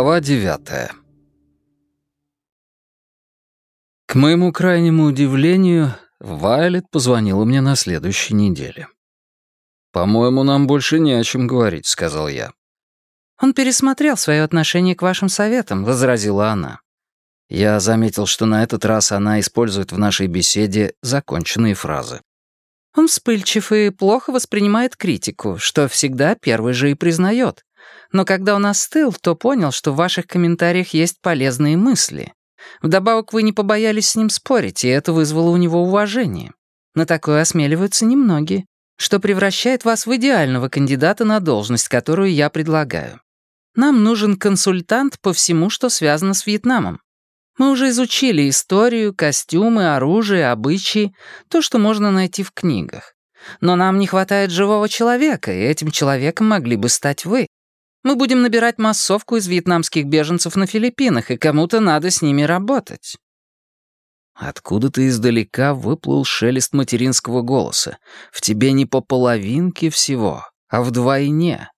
Глава девятая К моему крайнему удивлению, Вайлет позвонила мне на следующей неделе. «По-моему, нам больше не о чем говорить», — сказал я. «Он пересмотрел свое отношение к вашим советам», — возразила она. Я заметил, что на этот раз она использует в нашей беседе законченные фразы. «Он вспыльчив и плохо воспринимает критику, что всегда первый же и признает. Но когда он остыл, то понял, что в ваших комментариях есть полезные мысли. Вдобавок вы не побоялись с ним спорить, и это вызвало у него уважение. На такое осмеливаются немногие, что превращает вас в идеального кандидата на должность, которую я предлагаю. Нам нужен консультант по всему, что связано с Вьетнамом. Мы уже изучили историю, костюмы, оружие, обычаи, то, что можно найти в книгах. Но нам не хватает живого человека, и этим человеком могли бы стать вы. Мы будем набирать массовку из вьетнамских беженцев на Филиппинах, и кому-то надо с ними работать». Откуда-то издалека выплыл шелест материнского голоса. В тебе не по половинке всего, а вдвойне.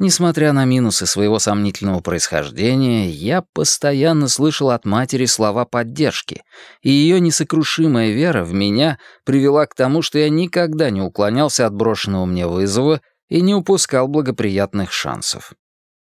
Несмотря на минусы своего сомнительного происхождения, я постоянно слышал от матери слова поддержки, и ее несокрушимая вера в меня привела к тому, что я никогда не уклонялся от брошенного мне вызова и не упускал благоприятных шансов.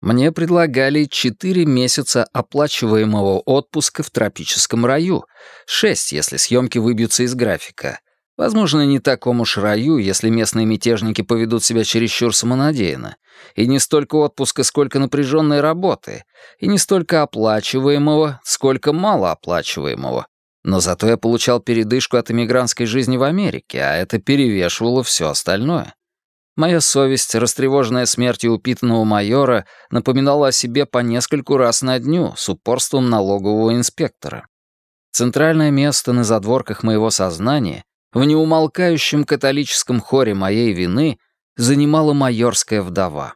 Мне предлагали четыре месяца оплачиваемого отпуска в тропическом раю, шесть, если съемки выбьются из графика. Возможно, не такому уж раю, если местные мятежники поведут себя чересчур самонадеянно. И не столько отпуска, сколько напряженной работы. И не столько оплачиваемого, сколько малооплачиваемого. Но зато я получал передышку от эмигрантской жизни в Америке, а это перевешивало все остальное. Моя совесть, растревоженная смертью упитанного майора, напоминала о себе по нескольку раз на дню с упорством налогового инспектора. Центральное место на задворках моего сознания, в неумолкающем католическом хоре моей вины, занимала майорская вдова.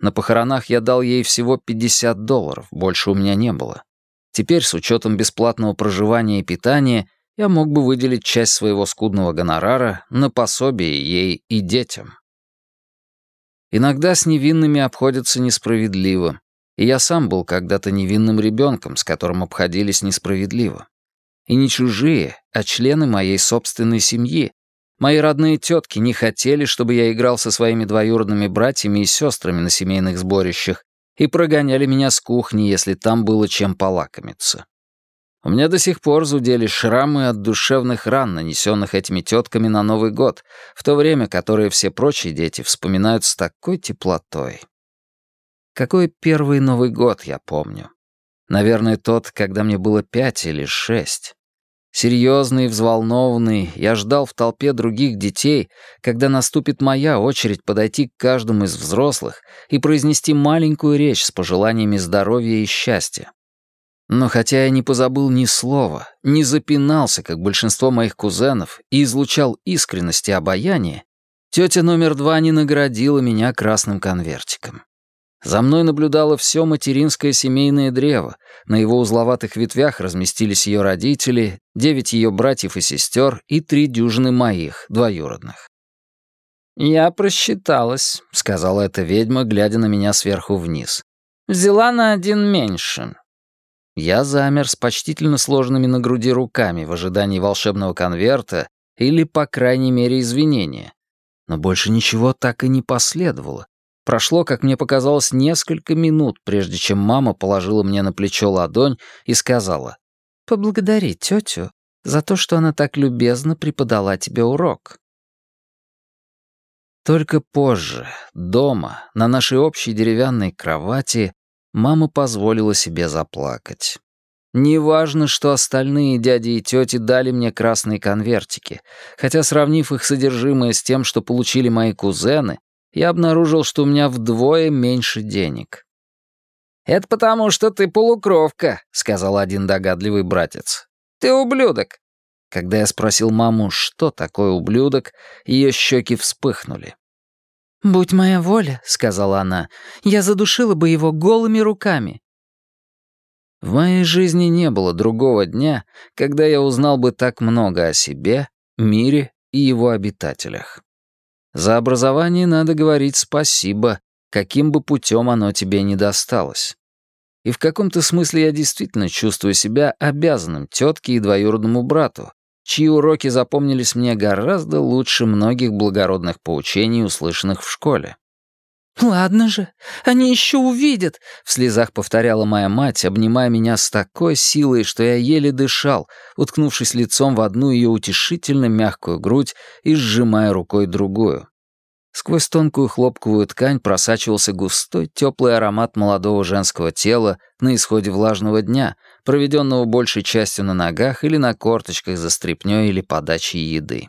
На похоронах я дал ей всего 50 долларов, больше у меня не было. Теперь, с учетом бесплатного проживания и питания, я мог бы выделить часть своего скудного гонорара на пособие ей и детям. Иногда с невинными обходятся несправедливо, и я сам был когда-то невинным ребенком, с которым обходились несправедливо. И не чужие, а члены моей собственной семьи. Мои родные тетки не хотели, чтобы я играл со своими двоюродными братьями и сестрами на семейных сборищах и прогоняли меня с кухни, если там было чем полакомиться. У меня до сих пор зудели шрамы от душевных ран, нанесенных этими тетками на Новый год, в то время, которое все прочие дети вспоминают с такой теплотой. Какой первый Новый год я помню? Наверное, тот, когда мне было пять или шесть. Серьезный, взволнованный, я ждал в толпе других детей, когда наступит моя очередь подойти к каждому из взрослых и произнести маленькую речь с пожеланиями здоровья и счастья. Но хотя я не позабыл ни слова, не запинался, как большинство моих кузенов, и излучал искренность и обаяние, тетя номер два не наградила меня красным конвертиком. За мной наблюдало все материнское семейное древо. На его узловатых ветвях разместились ее родители, девять ее братьев и сестер и три дюжины моих, двоюродных. «Я просчиталась», — сказала эта ведьма, глядя на меня сверху вниз. «Взяла на один меньше. Я замер с почтительно сложенными на груди руками в ожидании волшебного конверта или, по крайней мере, извинения. Но больше ничего так и не последовало. Прошло, как мне показалось, несколько минут, прежде чем мама положила мне на плечо ладонь и сказала «Поблагодари тетю за то, что она так любезно преподала тебе урок». Только позже, дома, на нашей общей деревянной кровати, мама позволила себе заплакать. Неважно, что остальные дяди и тети дали мне красные конвертики, хотя, сравнив их содержимое с тем, что получили мои кузены, я обнаружил, что у меня вдвое меньше денег. «Это потому, что ты полукровка», — сказал один догадливый братец. «Ты ублюдок». Когда я спросил маму, что такое ублюдок, ее щеки вспыхнули. «Будь моя воля», — сказала она, — «я задушила бы его голыми руками». В моей жизни не было другого дня, когда я узнал бы так много о себе, мире и его обитателях. За образование надо говорить спасибо, каким бы путем оно тебе ни досталось. И в каком-то смысле я действительно чувствую себя обязанным тетке и двоюродному брату, чьи уроки запомнились мне гораздо лучше многих благородных поучений, услышанных в школе. «Ладно же, они еще увидят», — в слезах повторяла моя мать, обнимая меня с такой силой, что я еле дышал, уткнувшись лицом в одну ее утешительно мягкую грудь и сжимая рукой другую. Сквозь тонкую хлопковую ткань просачивался густой теплый аромат молодого женского тела на исходе влажного дня, проведенного большей частью на ногах или на корточках за стряпнёй или подачей еды.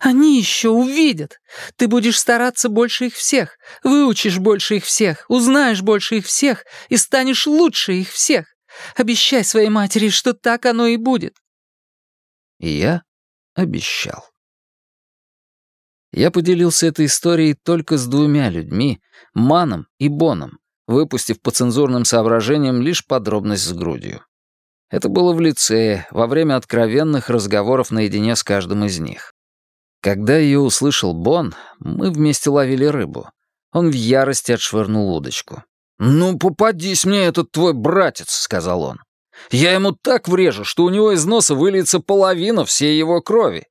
Они еще увидят. Ты будешь стараться больше их всех, выучишь больше их всех, узнаешь больше их всех и станешь лучше их всех. Обещай своей матери, что так оно и будет». И я обещал. Я поделился этой историей только с двумя людьми, Маном и Боном, выпустив по цензурным соображениям лишь подробность с грудью. Это было в лицее, во время откровенных разговоров наедине с каждым из них. Когда ее услышал Бон, мы вместе ловили рыбу. Он в ярости отшвырнул удочку. «Ну, попадись мне этот твой братец», — сказал он. «Я ему так врежу, что у него из носа выльется половина всей его крови».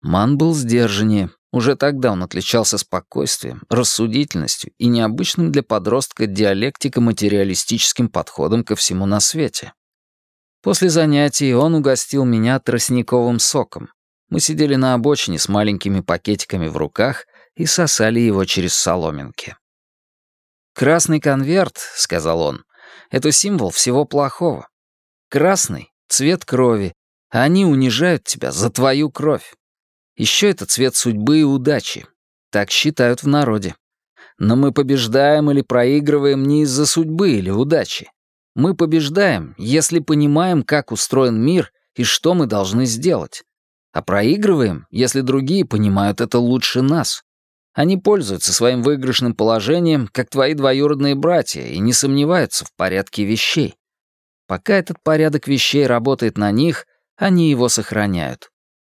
Ман был сдержаннее. Уже тогда он отличался спокойствием, рассудительностью и необычным для подростка диалектико-материалистическим подходом ко всему на свете. После занятий он угостил меня тростниковым соком, мы сидели на обочине с маленькими пакетиками в руках и сосали его через соломинки. «Красный конверт», — сказал он, — «это символ всего плохого. Красный — цвет крови, а они унижают тебя за твою кровь. Еще это цвет судьбы и удачи. Так считают в народе. Но мы побеждаем или проигрываем не из-за судьбы или удачи. Мы побеждаем, если понимаем, как устроен мир и что мы должны сделать. А проигрываем, если другие понимают это лучше нас. Они пользуются своим выигрышным положением, как твои двоюродные братья, и не сомневаются в порядке вещей. Пока этот порядок вещей работает на них, они его сохраняют.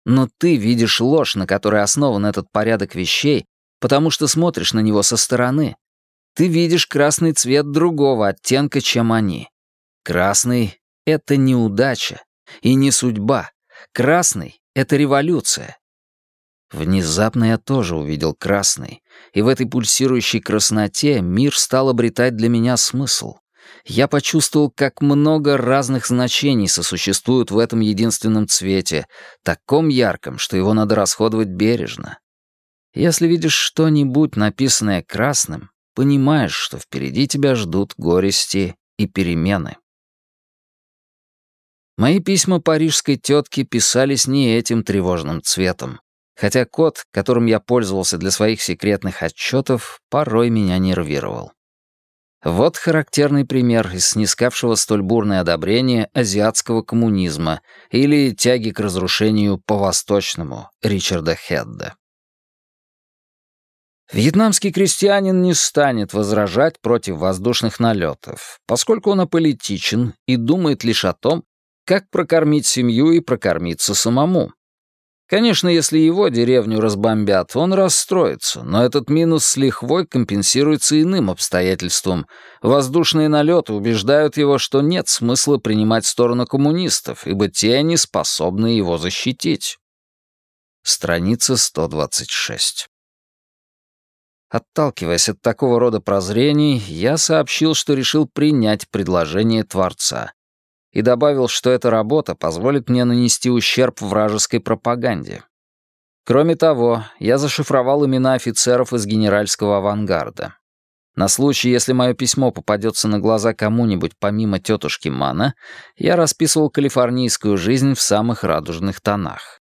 Но ты видишь ложь, на которой основан этот порядок вещей, потому что смотришь на него со стороны. Ты видишь красный цвет другого оттенка, чем они. Красный — это неудача и не судьба. Красный это революция. Внезапно я тоже увидел красный, и в этой пульсирующей красноте мир стал обретать для меня смысл. Я почувствовал, как много разных значений сосуществуют в этом единственном цвете, таком ярком, что его надо расходовать бережно. Если видишь что-нибудь, написанное красным, понимаешь, что впереди тебя ждут горести и перемены. Мои письма парижской тетке писались не этим тревожным цветом, хотя код, которым я пользовался для своих секретных отчетов, порой меня нервировал. Вот характерный пример из снискавшего столь бурное одобрение азиатского коммунизма или тяги к разрушению по-восточному Ричарда Хедда. Вьетнамский крестьянин не станет возражать против воздушных налетов, поскольку он аполитичен и думает лишь о том, как прокормить семью и прокормиться самому. Конечно, если его деревню разбомбят, он расстроится, но этот минус с лихвой компенсируется иным обстоятельством. Воздушные налеты убеждают его, что нет смысла принимать сторону коммунистов, ибо те не способны его защитить. Страница 126. Отталкиваясь от такого рода прозрений, я сообщил, что решил принять предложение Творца и добавил, что эта работа позволит мне нанести ущерб вражеской пропаганде. Кроме того, я зашифровал имена офицеров из генеральского авангарда. На случай, если мое письмо попадется на глаза кому-нибудь помимо тетушки Мана, я расписывал калифорнийскую жизнь в самых радужных тонах.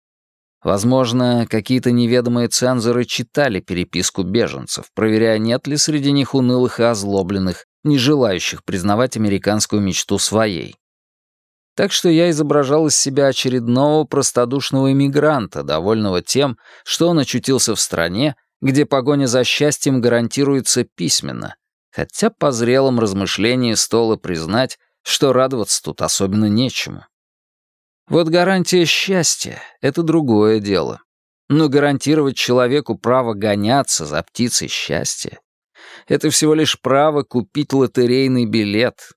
Возможно, какие-то неведомые цензоры читали переписку беженцев, проверяя, нет ли среди них унылых и озлобленных, не желающих признавать американскую мечту своей. Так что я изображал из себя очередного простодушного иммигранта, довольного тем, что он очутился в стране, где погоня за счастьем гарантируется письменно, хотя по зрелым размышлениям стоило признать, что радоваться тут особенно нечему. Вот гарантия счастья — это другое дело. Но гарантировать человеку право гоняться за птицей счастья Это всего лишь право купить лотерейный билет.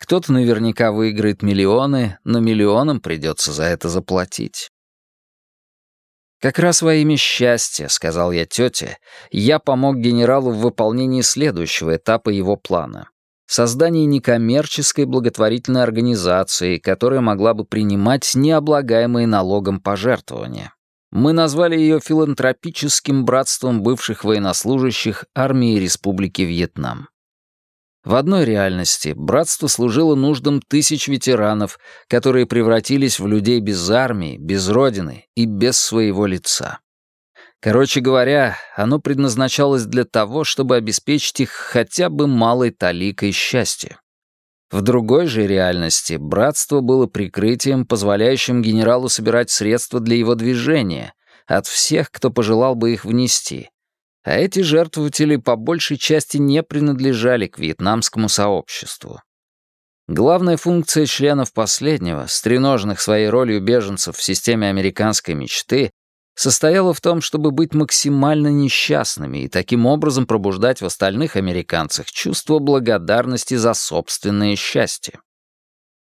Кто-то наверняка выиграет миллионы, но миллионам придется за это заплатить. «Как раз во имя счастья», — сказал я тете, — «я помог генералу в выполнении следующего этапа его плана — создание некоммерческой благотворительной организации, которая могла бы принимать необлагаемые налогом пожертвования. Мы назвали ее филантропическим братством бывших военнослужащих армии Республики Вьетнам. В одной реальности братство служило нуждам тысяч ветеранов, которые превратились в людей без армии, без родины и без своего лица. Короче говоря, оно предназначалось для того, чтобы обеспечить их хотя бы малой таликой счастья. В другой же реальности братство было прикрытием, позволяющим генералу собирать средства для его движения от всех, кто пожелал бы их внести, а эти жертвователи по большей части не принадлежали к вьетнамскому сообществу. Главная функция членов последнего, стреноженных своей ролью беженцев в системе американской мечты, состояла в том, чтобы быть максимально несчастными и таким образом пробуждать в остальных американцах чувство благодарности за собственное счастье.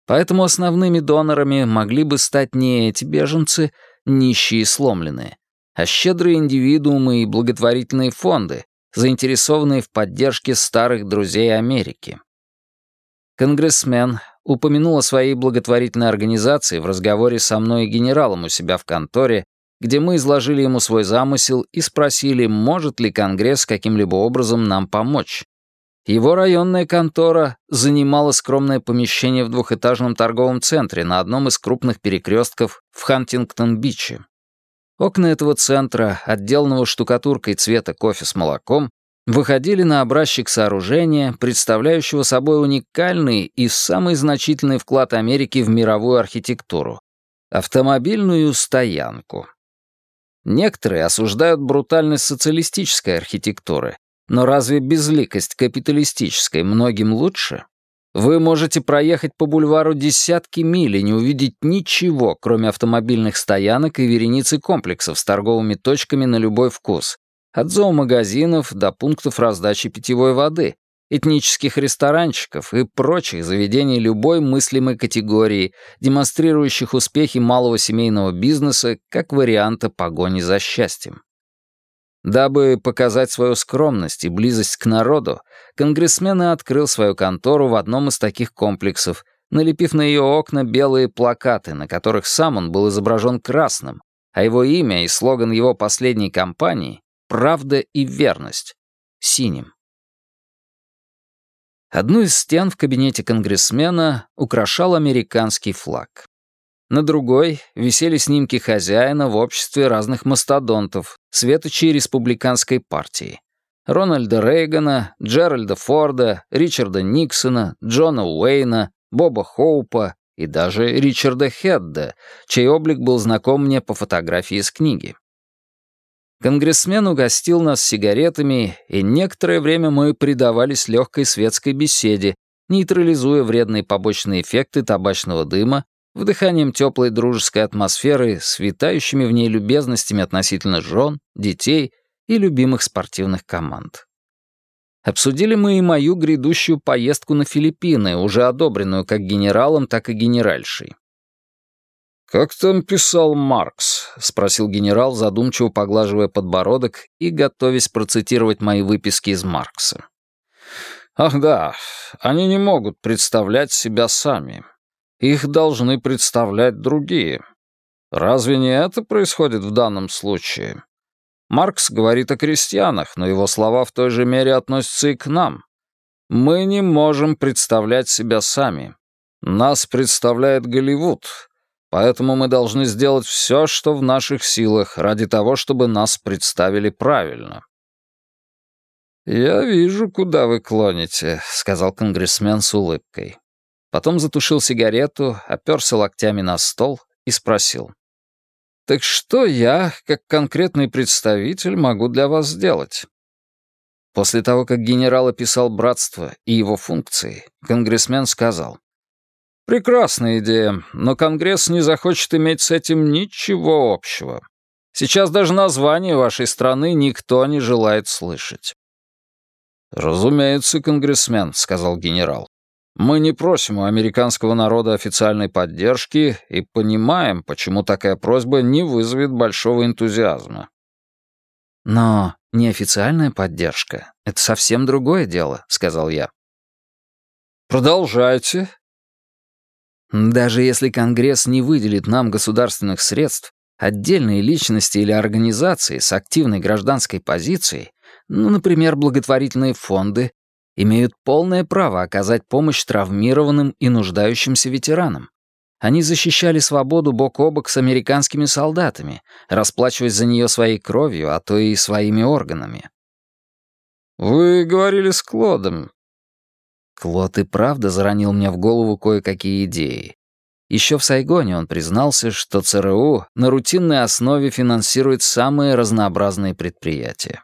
Поэтому основными донорами могли бы стать не эти беженцы, нищие и сломленные, а щедрые индивидуумы и благотворительные фонды, заинтересованные в поддержке старых друзей Америки. Конгрессмен упомянул о своей благотворительной организации в разговоре со мной и генералом у себя в конторе, где мы изложили ему свой замысел и спросили, может ли Конгресс каким-либо образом нам помочь. Его районная контора занимала скромное помещение в двухэтажном торговом центре на одном из крупных перекрестков в Хантингтон-Биче. Окна этого центра, отделанного штукатуркой цвета кофе с молоком, выходили на образчик сооружения, представляющего собой уникальный и самый значительный вклад Америки в мировую архитектуру — автомобильную стоянку. Некоторые осуждают брутальность социалистической архитектуры, но разве безликость капиталистической многим лучше? Вы можете проехать по бульвару десятки миль и не увидеть ничего, кроме автомобильных стоянок и вереницы комплексов с торговыми точками на любой вкус. От зоомагазинов до пунктов раздачи питьевой воды, этнических ресторанчиков и прочих заведений любой мыслимой категории, демонстрирующих успехи малого семейного бизнеса как варианта погони за счастьем. Дабы показать свою скромность и близость к народу, конгрессмен и открыл свою контору в одном из таких комплексов, налепив на ее окна белые плакаты, на которых сам он был изображен красным, а его имя и слоган его последней кампании «Правда и верность» — синим. Одну из стен в кабинете конгрессмена украшал американский флаг. На другой висели снимки хозяина в обществе разных мастодонтов, светочей республиканской партии. Рональда Рейгана, Джеральда Форда, Ричарда Никсона, Джона Уэйна, Боба Хоупа и даже Ричарда Хедда, чей облик был знаком мне по фотографии из книги. Конгрессмен угостил нас сигаретами, и некоторое время мы предавались легкой светской беседе, нейтрализуя вредные побочные эффекты табачного дыма вдыханием теплой дружеской атмосферы с витающими в ней любезностями относительно жен, детей и любимых спортивных команд. Обсудили мы и мою грядущую поездку на Филиппины, уже одобренную как генералом, так и генеральшей. «Как там писал Маркс?» — спросил генерал, задумчиво поглаживая подбородок и готовясь процитировать мои выписки из Маркса. «Ах да, они не могут представлять себя сами. Их должны представлять другие. Разве не это происходит в данном случае? Маркс говорит о крестьянах, но его слова в той же мере относятся и к нам. Мы не можем представлять себя сами. Нас представляет Голливуд, поэтому мы должны сделать все, что в наших силах, ради того, чтобы нас представили правильно. «Я вижу, куда вы клоните», — сказал конгрессмен с улыбкой. Потом затушил сигарету, оперся локтями на стол и спросил. «Так что я, как конкретный представитель, могу для вас сделать?» После того, как генерал описал братство и его функции, конгрессмен сказал. «Прекрасная идея, но Конгресс не захочет иметь с этим ничего общего. Сейчас даже название вашей страны никто не желает слышать. «Разумеется, конгрессмен», — сказал генерал. «Мы не просим у американского народа официальной поддержки и понимаем, почему такая просьба не вызовет большого энтузиазма». «Но неофициальная поддержка — это совсем другое дело», — сказал я. «Продолжайте». «Даже если Конгресс не выделит нам государственных средств, отдельные личности или организации с активной гражданской позицией ну, например, благотворительные фонды, имеют полное право оказать помощь травмированным и нуждающимся ветеранам. Они защищали свободу бок о бок с американскими солдатами, расплачиваясь за нее своей кровью, а то и своими органами. «Вы говорили с Клодом». Клод и правда заронил мне в голову кое-какие идеи. Еще в Сайгоне он признался, что ЦРУ на рутинной основе финансирует самые разнообразные предприятия.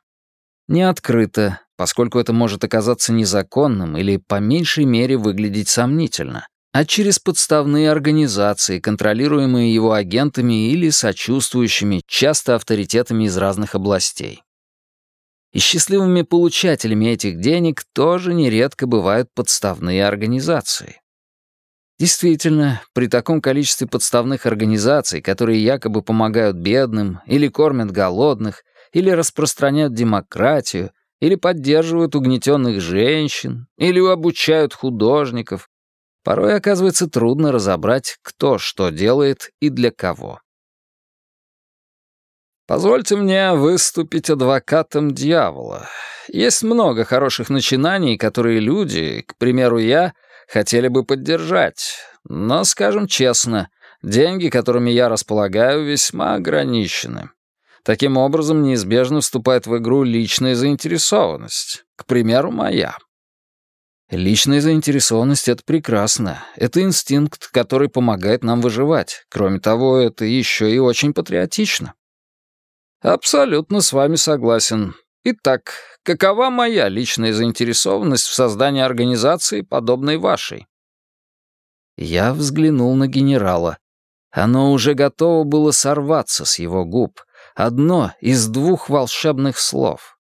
Не открыто, поскольку это может оказаться незаконным или по меньшей мере выглядеть сомнительно, а через подставные организации, контролируемые его агентами или сочувствующими, часто авторитетами из разных областей. И счастливыми получателями этих денег тоже нередко бывают подставные организации. Действительно, при таком количестве подставных организаций, которые якобы помогают бедным или кормят голодных, или распространяют демократию, или поддерживают угнетенных женщин, или обучают художников. Порой оказывается трудно разобрать, кто что делает и для кого. Позвольте мне выступить адвокатом дьявола. Есть много хороших начинаний, которые люди, к примеру, я, хотели бы поддержать. Но, скажем честно, деньги, которыми я располагаю, весьма ограничены. Таким образом, неизбежно вступает в игру личная заинтересованность. К примеру, моя. Личная заинтересованность — это прекрасно. Это инстинкт, который помогает нам выживать. Кроме того, это еще и очень патриотично. Абсолютно с вами согласен. Итак, какова моя личная заинтересованность в создании организации, подобной вашей? Я взглянул на генерала. Оно уже готово было сорваться с его губ одно из двух волшебных слов.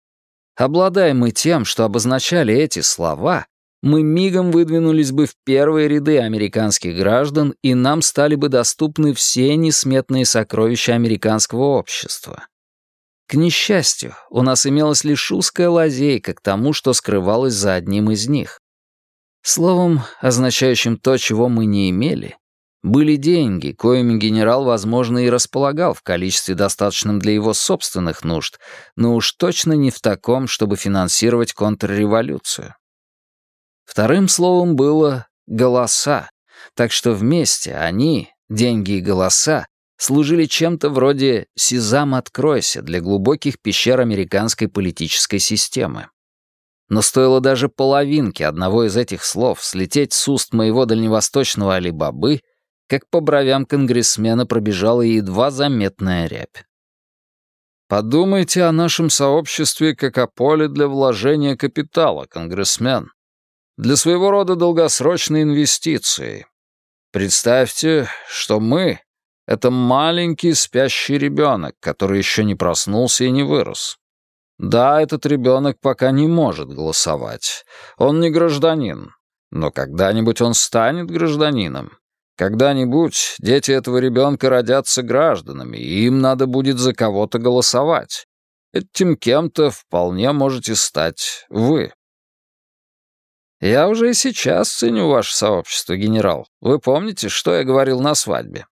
Обладая мы тем, что обозначали эти слова, мы мигом выдвинулись бы в первые ряды американских граждан, и нам стали бы доступны все несметные сокровища американского общества. К несчастью, у нас имелась лишь узкая лазейка к тому, что скрывалось за одним из них. Словом, означающим то, чего мы не имели, были деньги, коими генерал, возможно, и располагал в количестве достаточном для его собственных нужд, но уж точно не в таком, чтобы финансировать контрреволюцию. Вторым словом было «голоса», так что вместе они, деньги и голоса, служили чем-то вроде «Сезам, откройся» для глубоких пещер американской политической системы. Но стоило даже половинки одного из этих слов слететь с уст моего дальневосточного Алибабы — как по бровям конгрессмена пробежала едва заметная рябь. «Подумайте о нашем сообществе как о поле для вложения капитала, конгрессмен. Для своего рода долгосрочной инвестиции. Представьте, что мы — это маленький спящий ребенок, который еще не проснулся и не вырос. Да, этот ребенок пока не может голосовать. Он не гражданин. Но когда-нибудь он станет гражданином. Когда-нибудь дети этого ребенка родятся гражданами, и им надо будет за кого-то голосовать. Этим кем-то вполне можете стать вы. Я уже и сейчас ценю ваше сообщество, генерал. Вы помните, что я говорил на свадьбе?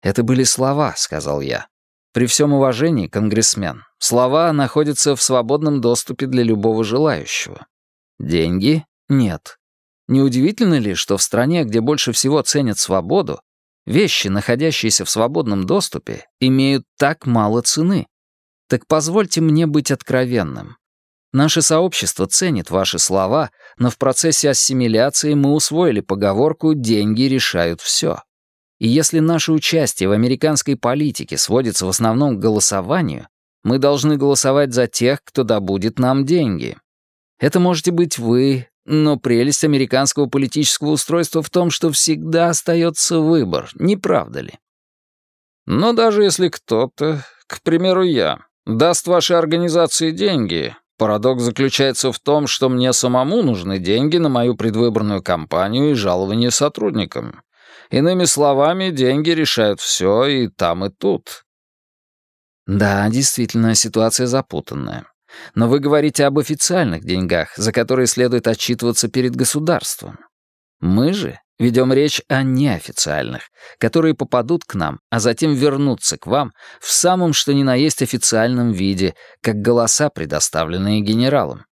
Это были слова, сказал я. При всем уважении, конгрессмен, слова находятся в свободном доступе для любого желающего. Деньги — нет. Неудивительно ли, что в стране, где больше всего ценят свободу, вещи, находящиеся в свободном доступе, имеют так мало цены? Так позвольте мне быть откровенным. Наше сообщество ценит ваши слова, но в процессе ассимиляции мы усвоили поговорку «деньги решают все». И если наше участие в американской политике сводится в основном к голосованию, мы должны голосовать за тех, кто добудет нам деньги. Это можете быть вы, но прелесть американского политического устройства в том, что всегда остается выбор, не правда ли? Но даже если кто-то, к примеру я, даст вашей организации деньги, Парадокс заключается в том, что мне самому нужны деньги на мою предвыборную кампанию и жалование сотрудникам. Иными словами, деньги решают все и там, и тут. Да, действительно, ситуация запутанная. Но вы говорите об официальных деньгах, за которые следует отчитываться перед государством. Мы же ведем речь о неофициальных, которые попадут к нам, а затем вернутся к вам в самом что ни на есть официальном виде, как голоса, предоставленные генералом.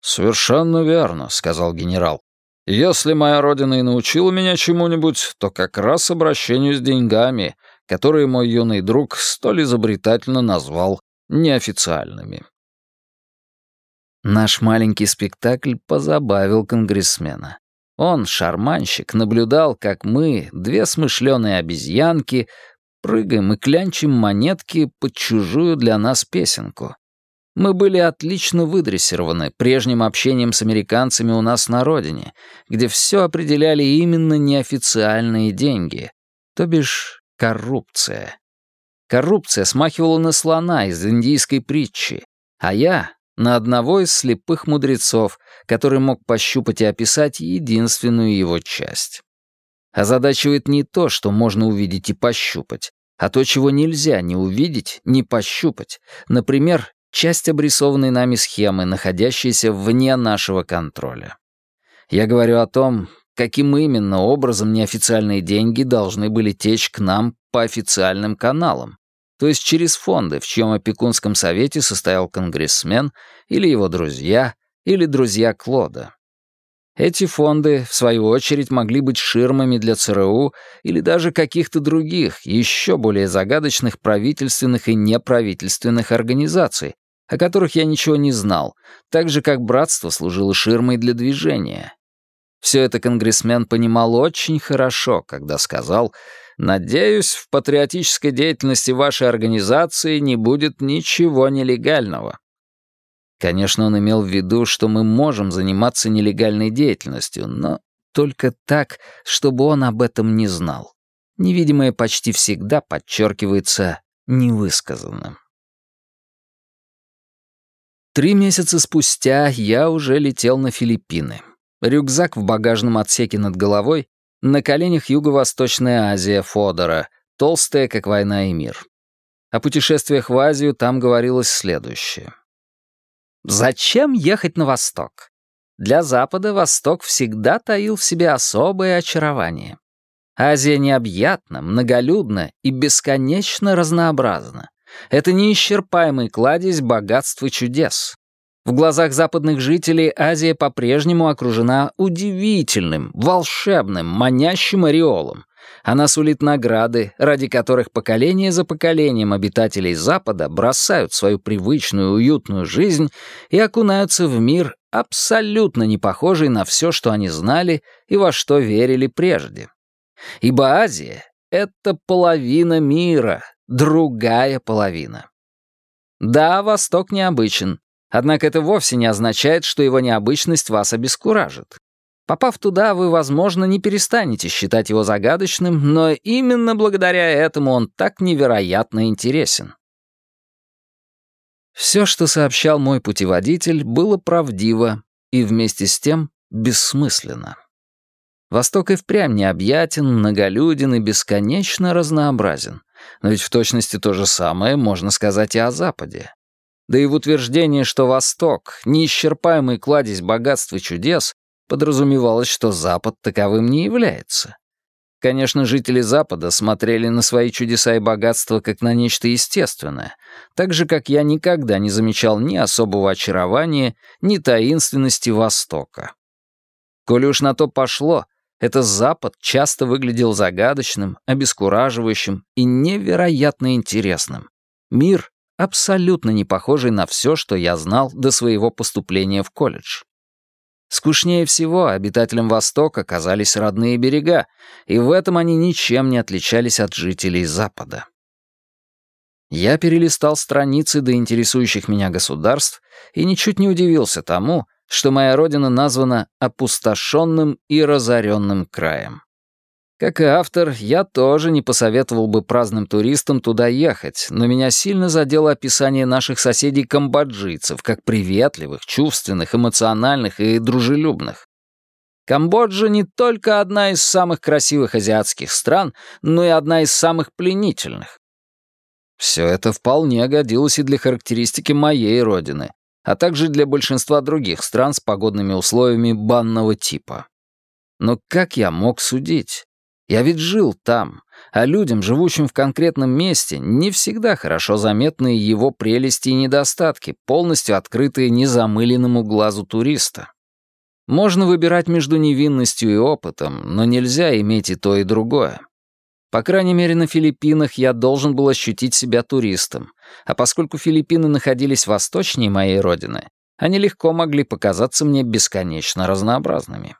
«Совершенно верно», — сказал генерал. «Если моя родина и научила меня чему-нибудь, то как раз обращению с деньгами, которые мой юный друг столь изобретательно назвал неофициальными». Наш маленький спектакль позабавил конгрессмена. Он, шарманщик, наблюдал, как мы, две смышленые обезьянки, прыгаем и клянчим монетки под чужую для нас песенку. Мы были отлично выдрессированы прежним общением с американцами у нас на родине, где все определяли именно неофициальные деньги, то бишь коррупция. Коррупция смахивала на слона из индийской притчи, а я на одного из слепых мудрецов, который мог пощупать и описать единственную его часть. Озадачивает не то, что можно увидеть и пощупать, а то, чего нельзя ни увидеть, ни пощупать. Например, часть обрисованной нами схемы, находящейся вне нашего контроля. Я говорю о том, каким именно образом неофициальные деньги должны были течь к нам по официальным каналам, то есть через фонды, в чьем опекунском совете состоял конгрессмен или его друзья, или друзья Клода. Эти фонды, в свою очередь, могли быть ширмами для ЦРУ или даже каких-то других, еще более загадочных правительственных и неправительственных организаций, о которых я ничего не знал, так же как братство служило ширмой для движения. Все это конгрессмен понимал очень хорошо, когда сказал Надеюсь, в патриотической деятельности вашей организации не будет ничего нелегального. Конечно, он имел в виду, что мы можем заниматься нелегальной деятельностью, но только так, чтобы он об этом не знал. Невидимое почти всегда подчеркивается невысказанным. Три месяца спустя я уже летел на Филиппины. Рюкзак в багажном отсеке над головой, на коленях Юго-Восточная Азия Фодора, толстая, как война и мир. О путешествиях в Азию там говорилось следующее. Зачем ехать на восток? Для Запада Восток всегда таил в себе особое очарование. Азия необъятна, многолюдна и бесконечно разнообразна. Это неисчерпаемый кладезь богатств и чудес. В глазах западных жителей Азия по-прежнему окружена удивительным, волшебным, манящим ореолом. Она сулит награды, ради которых поколение за поколением обитателей Запада бросают свою привычную уютную жизнь и окунаются в мир, абсолютно не похожий на все, что они знали и во что верили прежде. Ибо Азия — это половина мира, другая половина. Да, Восток необычен, Однако это вовсе не означает, что его необычность вас обескуражит. Попав туда, вы, возможно, не перестанете считать его загадочным, но именно благодаря этому он так невероятно интересен. Все, что сообщал мой путеводитель, было правдиво и вместе с тем бессмысленно. Восток и впрямь необъятен, многолюден и бесконечно разнообразен. Но ведь в точности то же самое можно сказать и о Западе. Да и в утверждении, что Восток — неисчерпаемый кладезь богатств и чудес, подразумевалось, что Запад таковым не является. Конечно, жители Запада смотрели на свои чудеса и богатства как на нечто естественное, так же, как я никогда не замечал ни особого очарования, ни таинственности Востока. Коли уж на то пошло, это Запад часто выглядел загадочным, обескураживающим и невероятно интересным. Мир, абсолютно не похожий на все, что я знал до своего поступления в колледж. Скучнее всего обитателям Востока казались родные берега, и в этом они ничем не отличались от жителей Запада. Я перелистал страницы до интересующих меня государств и ничуть не удивился тому, что моя родина названа опустошенным и разоренным краем. Как и автор, я тоже не посоветовал бы праздным туристам туда ехать, но меня сильно задело описание наших соседей-камбоджийцев как приветливых, чувственных, эмоциональных и дружелюбных. Камбоджа не только одна из самых красивых азиатских стран, но и одна из самых пленительных. Все это вполне годилось и для характеристики моей родины, а также для большинства других стран с погодными условиями банного типа. Но как я мог судить? Я ведь жил там, а людям, живущим в конкретном месте, не всегда хорошо заметны его прелести и недостатки, полностью открытые незамыленному глазу туриста. Можно выбирать между невинностью и опытом, но нельзя иметь и то, и другое. По крайней мере, на Филиппинах я должен был ощутить себя туристом, а поскольку Филиппины находились восточнее моей родины, они легко могли показаться мне бесконечно разнообразными.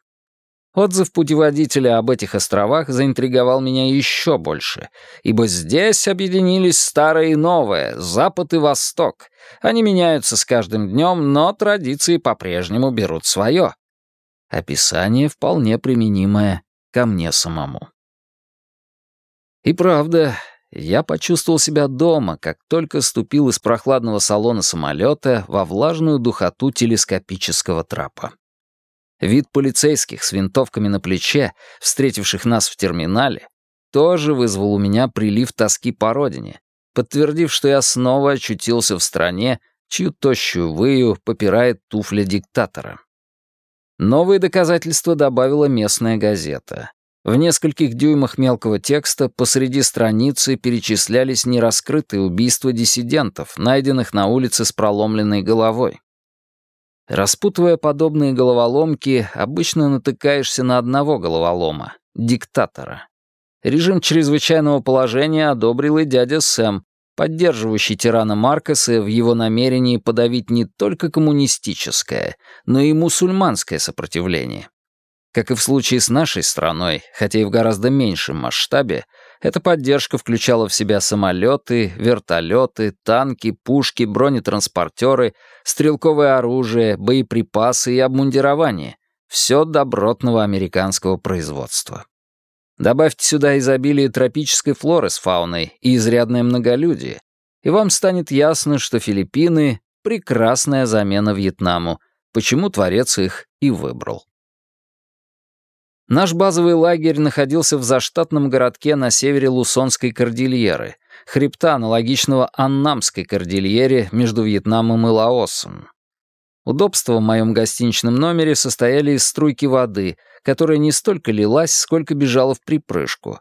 Отзыв путеводителя об этих островах заинтриговал меня еще больше, ибо здесь объединились старое и новое, Запад и Восток. Они меняются с каждым днем, но традиции по-прежнему берут свое. Описание вполне применимое ко мне самому. И правда, я почувствовал себя дома, как только ступил из прохладного салона самолета во влажную духоту телескопического трапа. Вид полицейских с винтовками на плече, встретивших нас в терминале, тоже вызвал у меня прилив тоски по родине, подтвердив, что я снова очутился в стране, чью тощую выю попирает туфля диктатора. Новые доказательства добавила местная газета. В нескольких дюймах мелкого текста посреди страницы перечислялись нераскрытые убийства диссидентов, найденных на улице с проломленной головой. Распутывая подобные головоломки, обычно натыкаешься на одного головолома — диктатора. Режим чрезвычайного положения одобрил и дядя Сэм, поддерживающий тирана Маркоса в его намерении подавить не только коммунистическое, но и мусульманское сопротивление. Как и в случае с нашей страной, хотя и в гораздо меньшем масштабе, эта поддержка включала в себя самолеты, вертолеты, танки, пушки, бронетранспортеры, стрелковое оружие, боеприпасы и обмундирование. Все добротного американского производства. Добавьте сюда изобилие тропической флоры с фауной и изрядное многолюдие, и вам станет ясно, что Филиппины — прекрасная замена Вьетнаму, почему творец их и выбрал. Наш базовый лагерь находился в заштатном городке на севере Лусонской кордильеры, хребта, аналогичного Аннамской кордильере между Вьетнамом и Лаосом. Удобства в моем гостиничном номере состояли из струйки воды, которая не столько лилась, сколько бежала в припрыжку.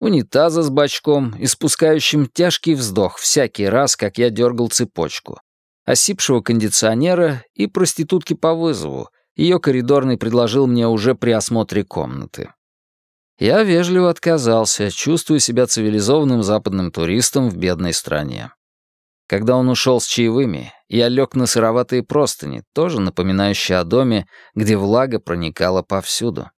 Унитаза с бачком, испускающим тяжкий вздох всякий раз, как я дергал цепочку. Осипшего кондиционера и проститутки по вызову, ее коридорный предложил мне уже при осмотре комнаты. Я вежливо отказался, чувствуя себя цивилизованным западным туристом в бедной стране. Когда он ушел с чаевыми, я лег на сыроватые простыни, тоже напоминающие о доме, где влага проникала повсюду.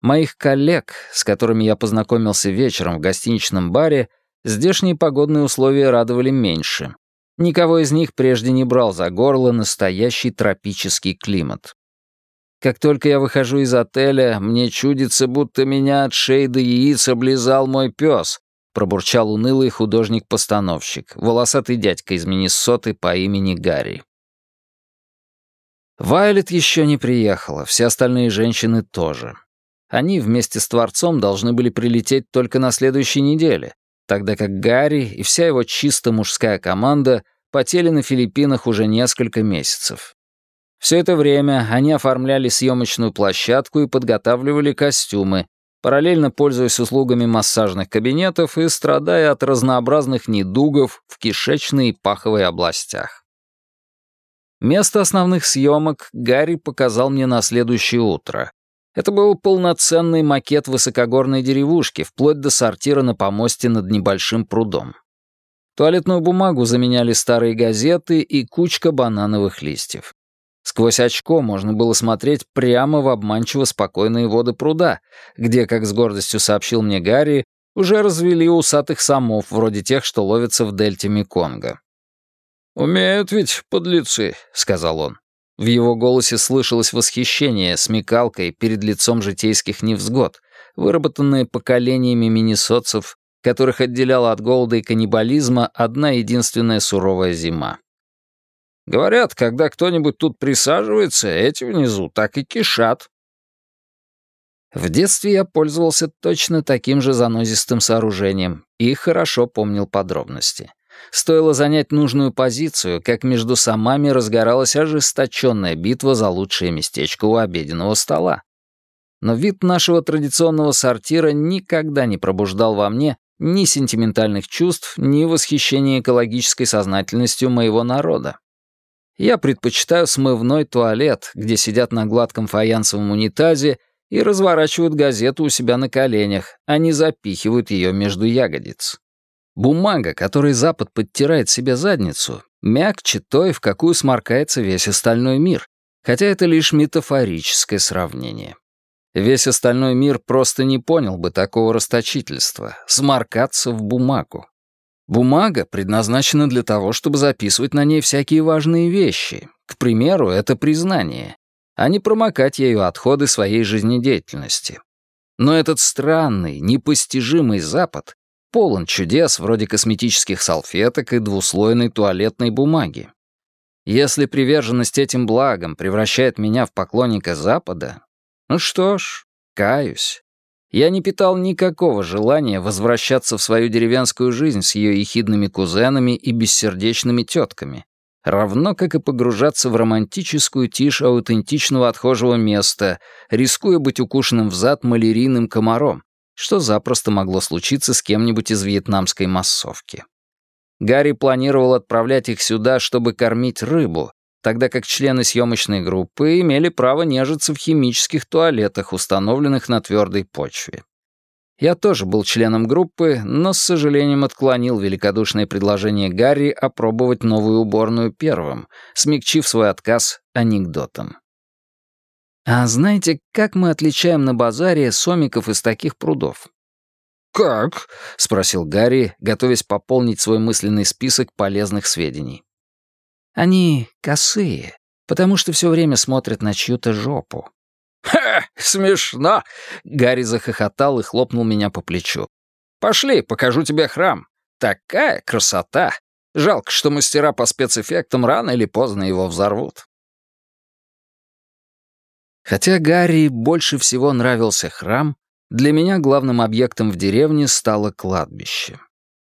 Моих коллег, с которыми я познакомился вечером в гостиничном баре, здешние погодные условия радовали меньше. Никого из них прежде не брал за горло настоящий тропический климат. Как только я выхожу из отеля, мне чудится, будто меня от шеи до яиц облизал мой пес, пробурчал унылый художник-постановщик, волосатый дядька из Миннесоты по имени Гарри. Вайлет еще не приехала, все остальные женщины тоже. Они вместе с Творцом должны были прилететь только на следующей неделе, тогда как Гарри и вся его чисто мужская команда потели на Филиппинах уже несколько месяцев. Все это время они оформляли съемочную площадку и подготавливали костюмы, параллельно пользуясь услугами массажных кабинетов и страдая от разнообразных недугов в кишечной и паховой областях. Место основных съемок Гарри показал мне на следующее утро. Это был полноценный макет высокогорной деревушки, вплоть до сортира на помосте над небольшим прудом. Туалетную бумагу заменяли старые газеты и кучка банановых листьев. Сквозь очко можно было смотреть прямо в обманчиво спокойные воды пруда, где, как с гордостью сообщил мне Гарри, уже развели усатых самов, вроде тех, что ловятся в дельте Меконга. «Умеют ведь подлецы», — сказал он. В его голосе слышалось восхищение смекалкой перед лицом житейских невзгод, выработанное поколениями миннесотцев, которых отделяла от голода и каннибализма одна единственная суровая зима. «Говорят, когда кто-нибудь тут присаживается, эти внизу так и кишат». В детстве я пользовался точно таким же занозистым сооружением и хорошо помнил подробности. Стоило занять нужную позицию, как между самами разгоралась ожесточенная битва за лучшее местечко у обеденного стола. Но вид нашего традиционного сортира никогда не пробуждал во мне ни сентиментальных чувств, ни восхищения экологической сознательностью моего народа. Я предпочитаю смывной туалет, где сидят на гладком фаянсовом унитазе и разворачивают газету у себя на коленях, а не запихивают ее между ягодиц. Бумага, которой Запад подтирает себе задницу, мягче той, в какую сморкается весь остальной мир, хотя это лишь метафорическое сравнение. Весь остальной мир просто не понял бы такого расточительства — сморкаться в бумагу. Бумага предназначена для того, чтобы записывать на ней всякие важные вещи. К примеру, это признание, а не промокать ею отходы своей жизнедеятельности. Но этот странный, непостижимый Запад полон чудес вроде косметических салфеток и двуслойной туалетной бумаги. Если приверженность этим благам превращает меня в поклонника Запада, ну что ж, каюсь. Я не питал никакого желания возвращаться в свою деревенскую жизнь с ее ехидными кузенами и бессердечными тетками, равно как и погружаться в романтическую тишь аутентичного отхожего места, рискуя быть укушенным в зад малярийным комаром, что запросто могло случиться с кем-нибудь из вьетнамской массовки. Гарри планировал отправлять их сюда, чтобы кормить рыбу, тогда как члены съемочной группы имели право нежиться в химических туалетах, установленных на твердой почве. Я тоже был членом группы, но с сожалением отклонил великодушное предложение Гарри опробовать новую уборную первым, смягчив свой отказ анекдотом. А знаете, как мы отличаем на базаре сомиков из таких прудов? «Как?» — спросил Гарри, готовясь пополнить свой мысленный список полезных сведений. «Они косые, потому что все время смотрят на чью-то жопу». «Ха! Смешно!» — Гарри захохотал и хлопнул меня по плечу. «Пошли, покажу тебе храм. Такая красота! Жалко, что мастера по спецэффектам рано или поздно его взорвут». Хотя Гарри больше всего нравился храм, для меня главным объектом в деревне стало кладбище.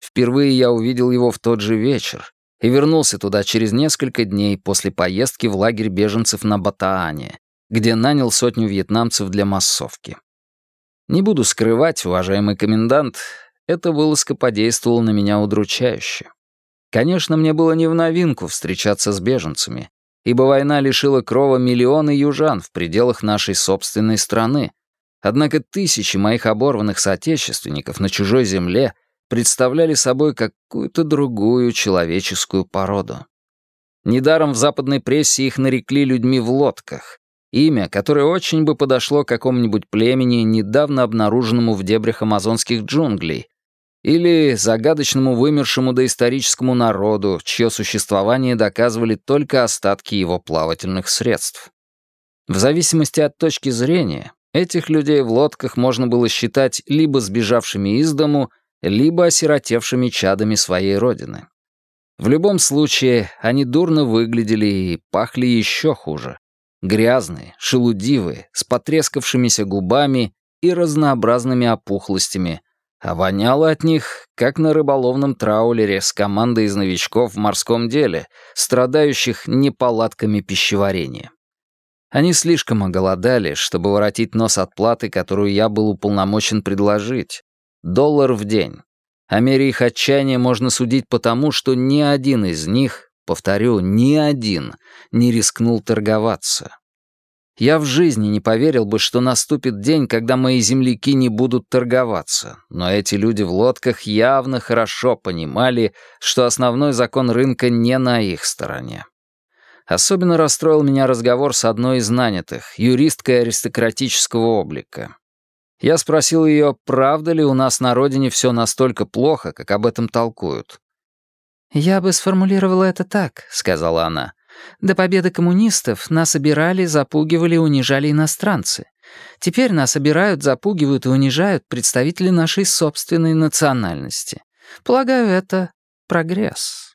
Впервые я увидел его в тот же вечер и вернулся туда через несколько дней после поездки в лагерь беженцев на Батаане, где нанял сотню вьетнамцев для массовки. Не буду скрывать, уважаемый комендант, эта вылазка подействовала на меня удручающе. Конечно, мне было не в новинку встречаться с беженцами, ибо война лишила крова миллионы южан в пределах нашей собственной страны. Однако тысячи моих оборванных соотечественников на чужой земле представляли собой какую-то другую человеческую породу. Недаром в западной прессе их нарекли людьми в лодках, имя, которое очень бы подошло какому-нибудь племени, недавно обнаруженному в дебрях амазонских джунглей, или загадочному вымершему доисторическому народу, чье существование доказывали только остатки его плавательных средств. В зависимости от точки зрения, этих людей в лодках можно было считать либо сбежавшими из дому, либо осиротевшими чадами своей родины. В любом случае, они дурно выглядели и пахли еще хуже. Грязные, шелудивые, с потрескавшимися губами и разнообразными опухлостями, а воняло от них, как на рыболовном траулере с командой из новичков в морском деле, страдающих неполадками пищеварения. Они слишком оголодали, чтобы воротить нос от платы, которую я был уполномочен предложить. Доллар в день. О мере их отчаяния можно судить потому, что ни один из них, повторю, ни один, не рискнул торговаться. Я в жизни не поверил бы, что наступит день, когда мои земляки не будут торговаться, но эти люди в лодках явно хорошо понимали, что основной закон рынка не на их стороне. Особенно расстроил меня разговор с одной из нанятых, юристкой аристократического облика. Я спросил ее, правда ли у нас на родине все настолько плохо, как об этом толкуют. «Я бы сформулировала это так», — сказала она, — До победы коммунистов нас обирали, запугивали и унижали иностранцы. Теперь нас обирают, запугивают и унижают представители нашей собственной национальности. Полагаю, это прогресс.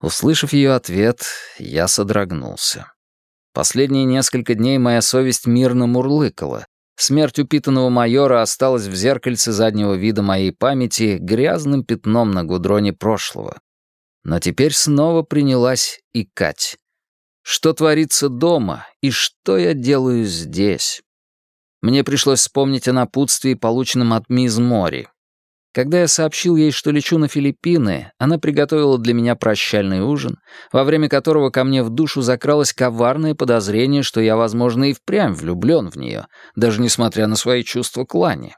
Услышав ее ответ, я содрогнулся. Последние несколько дней моя совесть мирно мурлыкала. Смерть упитанного майора осталась в зеркальце заднего вида моей памяти грязным пятном на гудроне прошлого. Но теперь снова принялась икать. Что творится дома и что я делаю здесь? Мне пришлось вспомнить о напутствии, полученном от мисс Мори. Когда я сообщил ей, что лечу на Филиппины, она приготовила для меня прощальный ужин, во время которого ко мне в душу закралось коварное подозрение, что я, возможно, и впрямь влюблен в нее, даже несмотря на свои чувства к Лане.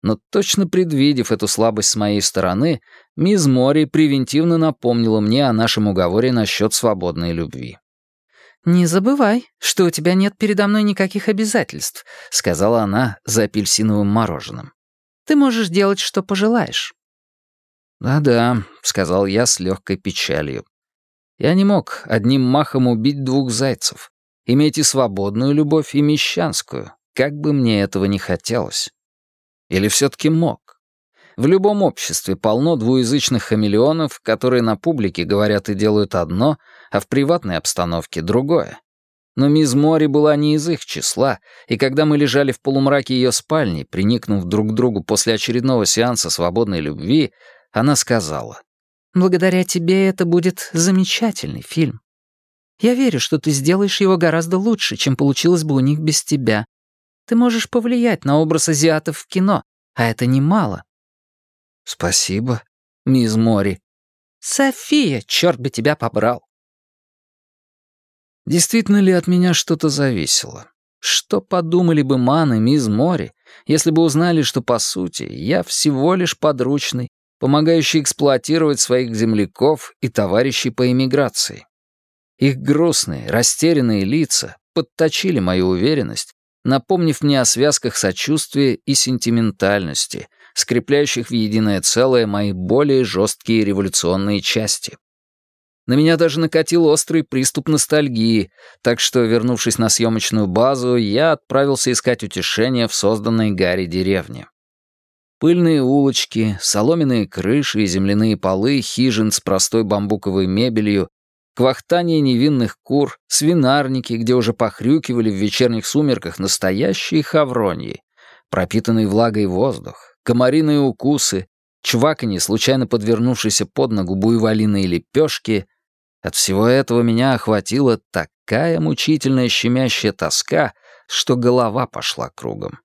Но точно предвидев эту слабость с моей стороны, мисс Мори превентивно напомнила мне о нашем уговоре насчет свободной любви. «Не забывай, что у тебя нет передо мной никаких обязательств», — сказала она за апельсиновым мороженым. «Ты можешь делать, что пожелаешь». «Да-да», — сказал я с легкой печалью. Я не мог одним махом убить двух зайцев, иметь и свободную любовь, и мещанскую, как бы мне этого не хотелось. Или все-таки мог? В любом обществе полно двуязычных хамелеонов, которые на публике говорят и делают одно, а в приватной обстановке другое. Но мисс Мори была не из их числа, и когда мы лежали в полумраке ее спальни, приникнув друг к другу после очередного сеанса свободной любви, она сказала, «Благодаря тебе это будет замечательный фильм. Я верю, что ты сделаешь его гораздо лучше, чем получилось бы у них без тебя. Ты можешь повлиять на образ азиатов в кино, а это немало. «Спасибо, мисс Мори». «София, черт бы тебя побрал». Действительно ли от меня что-то зависело? Что подумали бы Ман и мисс Мори, если бы узнали, что, по сути, я всего лишь подручный, помогающий эксплуатировать своих земляков и товарищей по эмиграции? Их грустные, растерянные лица подточили мою уверенность, напомнив мне о связках сочувствия и сентиментальности, скрепляющих в единое целое мои более жесткие революционные части. На меня даже накатил острый приступ ностальгии, так что, вернувшись на съемочную базу, я отправился искать утешения в созданной Гарри деревне. Пыльные улочки, соломенные крыши и земляные полы хижин с простой бамбуковой мебелью, квахтание невинных кур, свинарники, где уже похрюкивали в вечерних сумерках настоящие хавроньи, пропитанный влагой воздух, комариные укусы, чваканье случайно подвернувшейся под ногу буйволиной лепешки — от всего этого меня охватила такая мучительная щемящая тоска, что голова пошла кругом.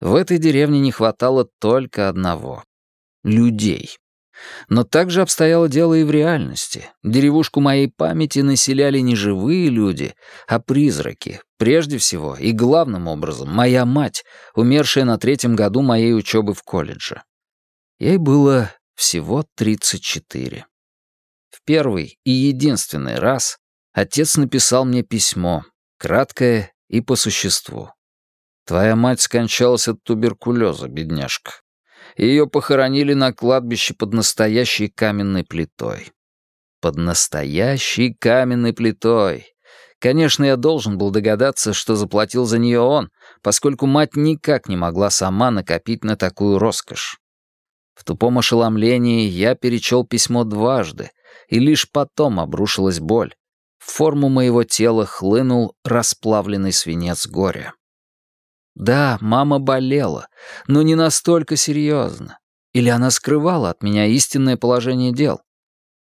В этой деревне не хватало только одного — людей. Но так же обстояло дело и в реальности. Деревушку моей памяти населяли не живые люди, а призраки. Прежде всего и главным образом моя мать, умершая на третьем году моей учебы в колледже. Ей было всего 34. Первый и единственный раз отец написал мне письмо, краткое и по существу. «Твоя мать скончалась от туберкулеза, бедняжка. Ее похоронили на кладбище под настоящей каменной плитой. Под настоящей каменной плитой. Конечно, я должен был догадаться, что заплатил за нее он, поскольку мать никак не могла сама накопить на такую роскошь. В тупом ошеломлении я перечел письмо дважды, и лишь потом обрушилась боль. В форму моего тела хлынул расплавленный свинец горя. Да, мама болела, но не настолько серьезно. Или она скрывала от меня истинное положение дел.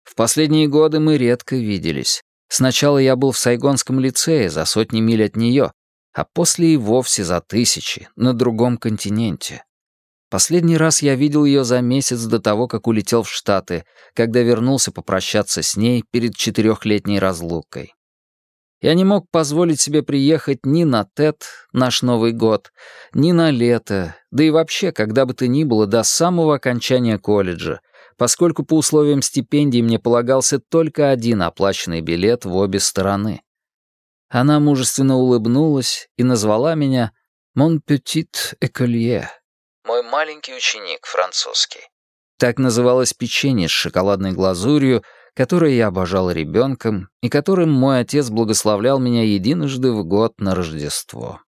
В последние годы мы редко виделись. Сначала я был в Сайгонском лицее за сотни миль от нее, а после и вовсе за тысячи, на другом континенте. Последний раз я видел ее за месяц до того, как улетел в Штаты, когда вернулся попрощаться с ней перед четырехлетней разлукой. Я не мог позволить себе приехать ни на Тет, наш Новый год, ни на лето, да и вообще, когда бы то ни было, до самого окончания колледжа, поскольку по условиям стипендии мне полагался только один оплаченный билет в обе стороны. Она мужественно улыбнулась и назвала меня «Mon petit écolier» — «Мой маленький ученик» французский. Так называлось печенье с шоколадной глазурью, которое я обожал ребенком и которым мой отец благословлял меня единожды в год на Рождество.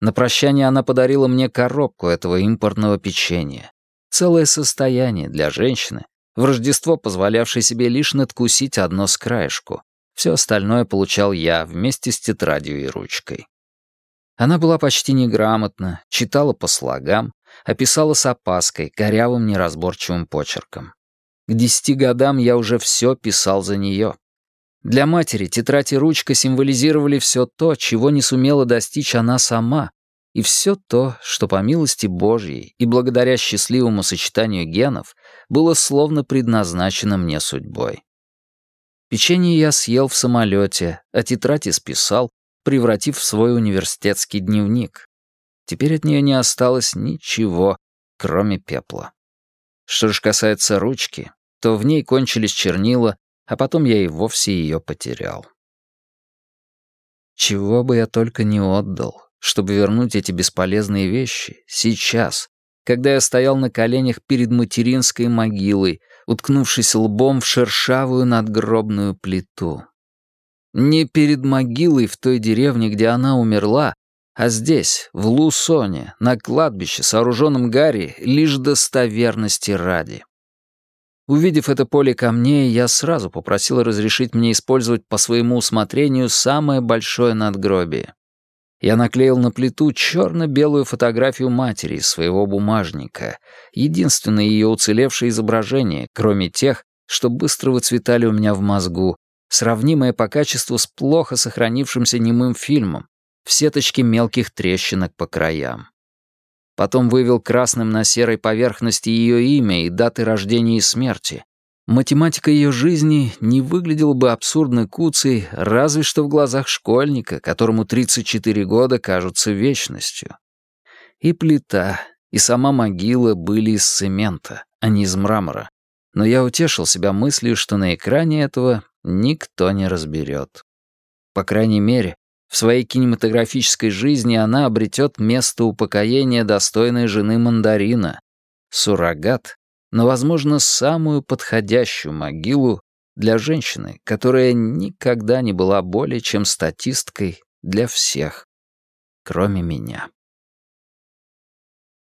На прощание она подарила мне коробку этого импортного печенья. Целое состояние для женщины, в Рождество позволявшей себе лишь надкусить одно с краешку. Все остальное получал я вместе с тетрадью и ручкой. Она была почти неграмотна, читала по слогам, описала с опаской, корявым неразборчивым почерком. К десяти годам я уже все писал за нее. Для матери тетрадь и ручка символизировали все то, чего не сумела достичь она сама, и все то, что по милости Божьей и благодаря счастливому сочетанию генов было словно предназначено мне судьбой. Печенье я съел в самолете, а тетрадь исписал, превратив в свой университетский дневник. Теперь от нее не осталось ничего, кроме пепла. Что же касается ручки, то в ней кончились чернила, а потом я и вовсе ее потерял. Чего бы я только не отдал, чтобы вернуть эти бесполезные вещи сейчас, когда я стоял на коленях перед материнской могилой, уткнувшись лбом в шершавую надгробную плиту. Не перед могилой в той деревне, где она умерла, а здесь, в Лусоне, на кладбище, сооруженном Гарри, лишь достоверности ради. Увидев это поле камней, я сразу попросил разрешить мне использовать по своему усмотрению самое большое надгробие. Я наклеил на плиту черно-белую фотографию матери из своего бумажника, единственное ее уцелевшее изображение, кроме тех, что быстро выцветали у меня в мозгу, сравнимое по качеству с плохо сохранившимся немым фильмом, в сеточке мелких трещинок по краям. Потом вывел красным на серой поверхности ее имя и даты рождения и смерти, Математика ее жизни не выглядела бы абсурдной куцей, разве что в глазах школьника, которому 34 года кажутся вечностью. И плита, и сама могила были из цемента, а не из мрамора. Но я утешил себя мыслью, что на экране этого никто не разберет. По крайней мере, в своей кинематографической жизни она обретет место упокоения достойной жены мандарина. Суррогат, но, возможно, самую подходящую могилу для женщины, которая никогда не была более чем статисткой для всех, кроме меня.